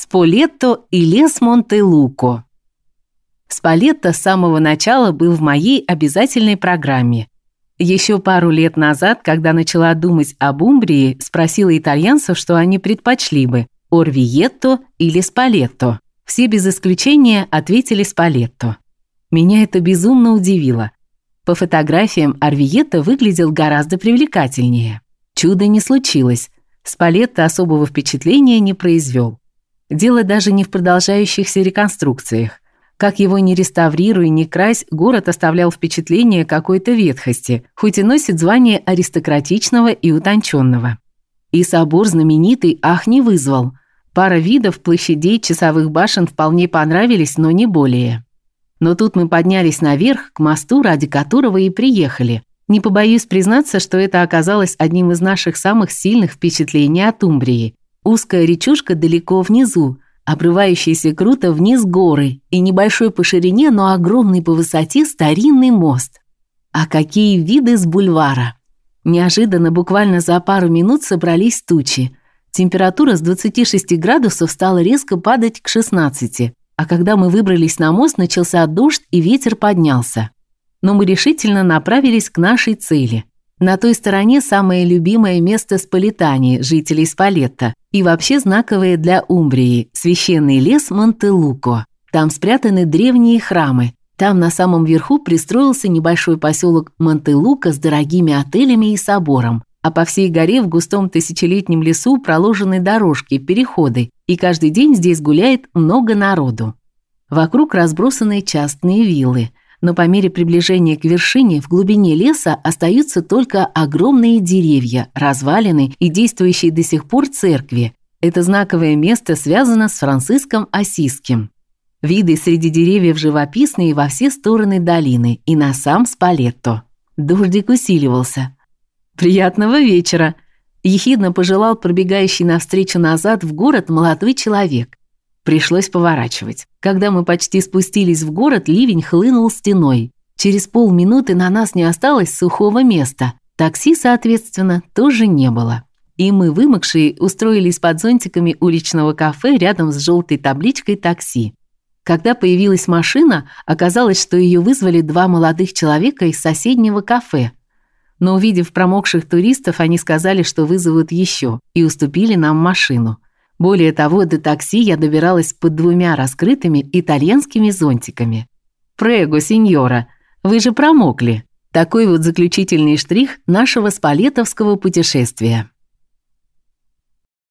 Сполетто и лес Монте-Луко. Спалетто с самого начала был в моей обязательной программе. Еще пару лет назад, когда начала думать об Умбрии, спросила итальянцев, что они предпочли бы – Орвиетто или Спалетто. Все без исключения ответили Спалетто. Меня это безумно удивило. По фотографиям Орвиетто выглядел гораздо привлекательнее. Чудо не случилось. Спалетто особого впечатления не произвел. Дело даже не в продолжающихся реконструкциях. Как его ни реставрируй, ни крась, город оставлял впечатление какой-то ветхости, хоть и носит звание аристократичного и утонченного. И собор знаменитый ах не вызвал. Пара видов площадей часовых башен вполне понравились, но не более. Но тут мы поднялись наверх, к мосту, ради которого и приехали. Не побоюсь признаться, что это оказалось одним из наших самых сильных впечатлений от Умбрии. Узкая речушка далеко внизу, обрывающаяся круто вниз горы и небольшой по ширине, но огромный по высоте старинный мост. А какие виды с бульвара! Неожиданно, буквально за пару минут собрались тучи. Температура с 26 градусов стала резко падать к 16, а когда мы выбрались на мост, начался дождь и ветер поднялся. Но мы решительно направились к нашей цели. На той стороне самое любимое место Сполитании, жителей Спалетта, и вообще знаковое для Умбрии – священный лес Монтелуко. Там спрятаны древние храмы. Там на самом верху пристроился небольшой поселок Монтелуко с дорогими отелями и собором. А по всей горе в густом тысячелетнем лесу проложены дорожки, переходы, и каждый день здесь гуляет много народу. Вокруг разбросаны частные виллы – но по мере приближения к вершине в глубине леса остаются только огромные деревья, развалины и действующие до сих пор церкви. Это знаковое место связано с Франциском Осиским. Виды среди деревьев живописные во все стороны долины и на сам Спалетто. Дождик усиливался. «Приятного вечера!» – ехидно пожелал пробегающий навстречу назад в город молодой человек. Пришлось поворачивать. Когда мы почти спустились в город, ливень хлынул стеной. Через полминуты на нас не осталось сухого места. Такси, соответственно, тоже не было. И мы, вымокшие, устроились под зонтиками уличного кафе рядом с желтой табличкой «Такси». Когда появилась машина, оказалось, что ее вызвали два молодых человека из соседнего кафе. Но увидев промокших туристов, они сказали, что вызовут еще, и уступили нам машину. Более того, до такси я добиралась под двумя раскрытыми итальянскими зонтиками. Прего, сеньора, вы же промокли. Такой вот заключительный штрих нашего спалетовского путешествия.